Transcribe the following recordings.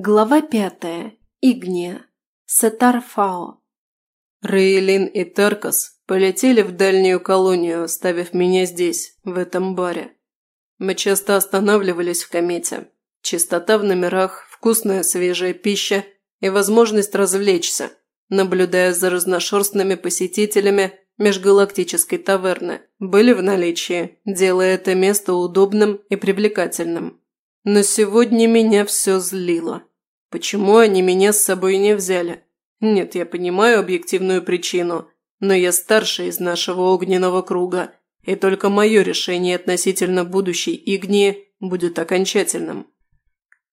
Глава пятая. Игния. Сетарфао. Рейлин и Таркас полетели в дальнюю колонию, оставив меня здесь, в этом баре. Мы часто останавливались в комете. Чистота в номерах, вкусная свежая пища и возможность развлечься, наблюдая за разношерстными посетителями межгалактической таверны, были в наличии, делая это место удобным и привлекательным. Но сегодня меня все злило. Почему они меня с собой не взяли? Нет, я понимаю объективную причину, но я старший из нашего огненного круга, и только мое решение относительно будущей Игнии будет окончательным.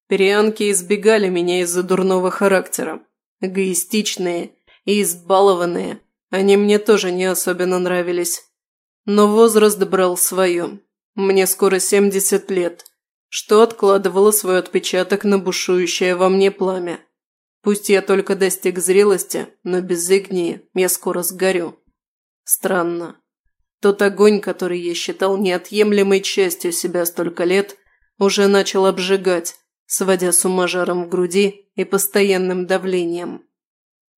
Перианки избегали меня из-за дурного характера. Эгоистичные и избалованные, они мне тоже не особенно нравились. Но возраст брал свое. Мне скоро 70 лет – что откладывало свой отпечаток на бушующее во мне пламя. Пусть я только достиг зрелости, но без игнии я скоро сгорю. Странно. Тот огонь, который я считал неотъемлемой частью себя столько лет, уже начал обжигать, сводя с ума жаром в груди и постоянным давлением.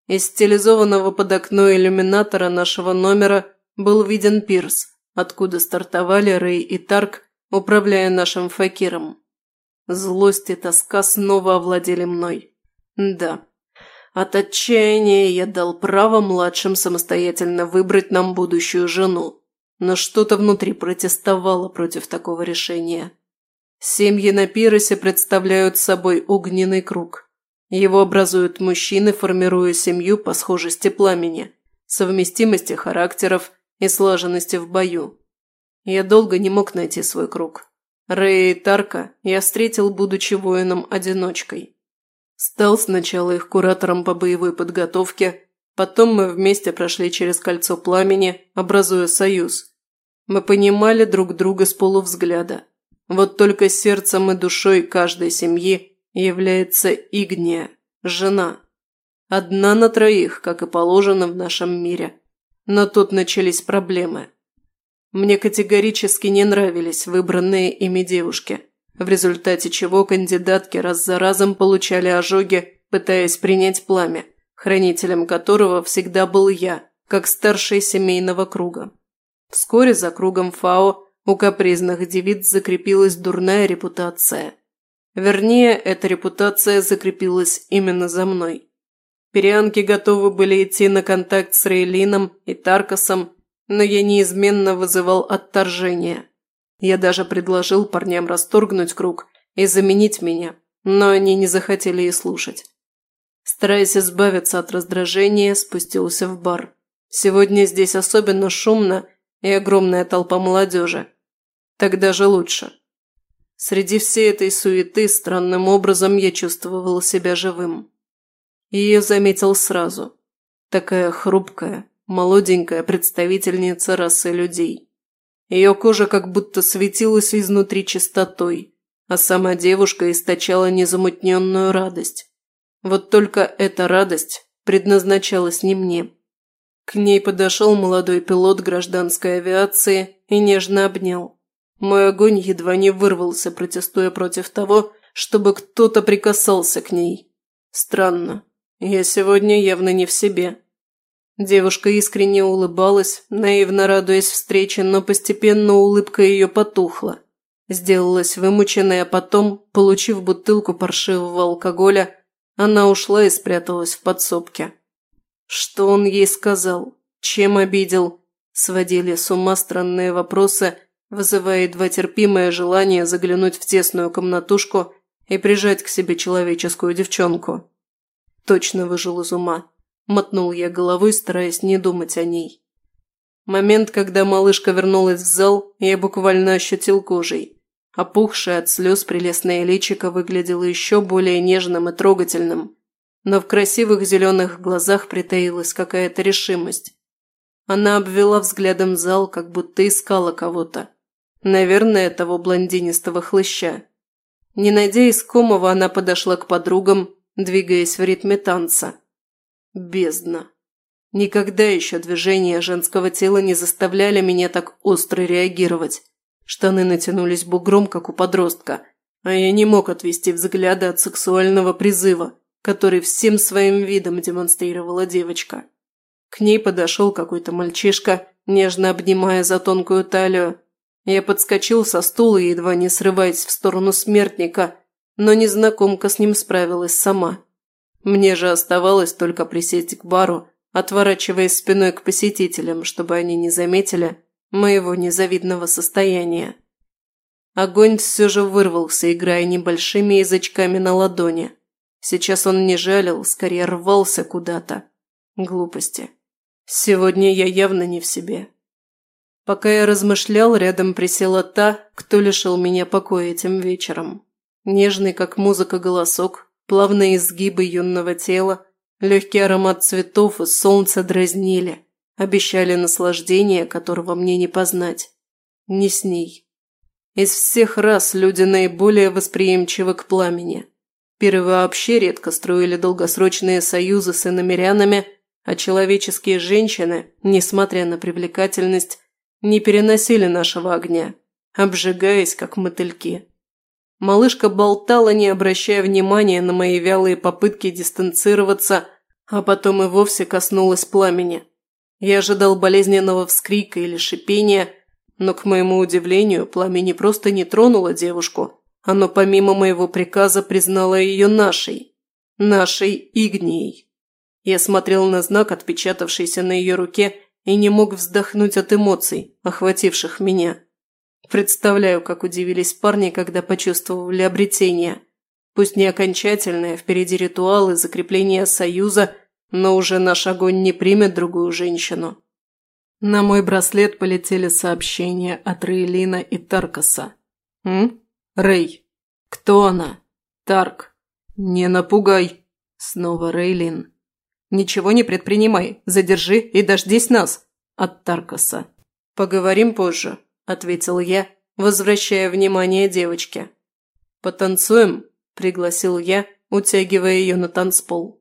Из стилизованного под окно иллюминатора нашего номера был виден пирс, откуда стартовали Рэй и Тарк управляя нашим факиром. Злость и тоска снова овладели мной. Да, от отчаяния я дал право младшим самостоятельно выбрать нам будущую жену, но что-то внутри протестовало против такого решения. Семьи на пиросе представляют собой огненный круг. Его образуют мужчины, формируя семью по схожести пламени, совместимости характеров и слаженности в бою. Я долго не мог найти свой круг. Рэя и Тарка я встретил, будучи воином-одиночкой. Стал сначала их куратором по боевой подготовке, потом мы вместе прошли через кольцо пламени, образуя союз. Мы понимали друг друга с полувзгляда. Вот только сердцем и душой каждой семьи является Игния, жена. Одна на троих, как и положено в нашем мире. Но тут начались проблемы. Мне категорически не нравились выбранные ими девушки, в результате чего кандидатки раз за разом получали ожоги, пытаясь принять пламя, хранителем которого всегда был я, как старший семейного круга. Вскоре за кругом Фао у капризных девиц закрепилась дурная репутация. Вернее, эта репутация закрепилась именно за мной. Перианки готовы были идти на контакт с Рейлином и Таркасом но я неизменно вызывал отторжение. Я даже предложил парням расторгнуть круг и заменить меня, но они не захотели и слушать. Стараясь избавиться от раздражения, спустился в бар. Сегодня здесь особенно шумно и огромная толпа молодежи. Тогда же лучше. Среди всей этой суеты странным образом я чувствовал себя живым. Ее заметил сразу. Такая хрупкая, молоденькая представительница расы людей. Ее кожа как будто светилась изнутри чистотой, а сама девушка источала незамутненную радость. Вот только эта радость предназначалась не мне. К ней подошел молодой пилот гражданской авиации и нежно обнял. Мой огонь едва не вырвался, протестуя против того, чтобы кто-то прикасался к ней. Странно. Я сегодня явно не в себе. Девушка искренне улыбалась, наивно радуясь встрече, но постепенно улыбка ее потухла. Сделалась вымученной, а потом, получив бутылку паршивого алкоголя, она ушла и спряталась в подсобке. Что он ей сказал? Чем обидел? Сводили с ума странные вопросы, вызывая едва терпимое желание заглянуть в тесную комнатушку и прижать к себе человеческую девчонку. Точно выжил из ума. Мотнул я головой, стараясь не думать о ней. Момент, когда малышка вернулась в зал, я буквально ощутил кожей. Опухшее от слез прелестное личико выглядело еще более нежным и трогательным, но в красивых зеленых глазах притаилась какая-то решимость. Она обвела взглядом зал, как будто искала кого-то. Наверное, того блондинистого хлыща. Не найдя искомого, она подошла к подругам, двигаясь в ритме танца. Бездна. Никогда еще движения женского тела не заставляли меня так остро реагировать. Штаны натянулись бугром, как у подростка, а я не мог отвести взгляды от сексуального призыва, который всем своим видом демонстрировала девочка. К ней подошел какой-то мальчишка, нежно обнимая за тонкую талию. Я подскочил со стула, едва не срываясь в сторону смертника, но незнакомка с ним справилась сама. Мне же оставалось только присесть к бару, отворачиваясь спиной к посетителям, чтобы они не заметили моего незавидного состояния. Огонь все же вырвался, играя небольшими язычками на ладони. Сейчас он не жалил, скорее рвался куда-то. Глупости. Сегодня я явно не в себе. Пока я размышлял, рядом присела та, кто лишил меня покоя этим вечером. Нежный, как музыка, голосок, плавные изгибы юного тела, легкий аромат цветов и солнца дразнили, обещали наслаждение, которого мне не познать. Не с ней. Из всех раз люди наиболее восприимчивы к пламени. Пиры вообще редко строили долгосрочные союзы с иномерянами, а человеческие женщины, несмотря на привлекательность, не переносили нашего огня, обжигаясь, как мотыльки. Малышка болтала, не обращая внимания на мои вялые попытки дистанцироваться, а потом и вовсе коснулась пламени. Я ожидал болезненного вскрика или шипения, но, к моему удивлению, пламя не просто не тронуло девушку, оно помимо моего приказа признало ее нашей. Нашей Игнией. Я смотрел на знак, отпечатавшийся на ее руке, и не мог вздохнуть от эмоций, охвативших меня. Представляю, как удивились парни, когда почувствовали обретение. Пусть не окончательное, впереди ритуалы закрепления союза, но уже наш огонь не примет другую женщину. На мой браслет полетели сообщения от Рейлина и Таркаса. «М? Рей. Кто она? Тарк. Не напугай!» Снова Рейлин. «Ничего не предпринимай. Задержи и дождись нас!» От Таркаса. «Поговорим позже», – ответил я, возвращая внимание девочке. «Потанцуем?» – пригласил я, утягивая ее на танцпол.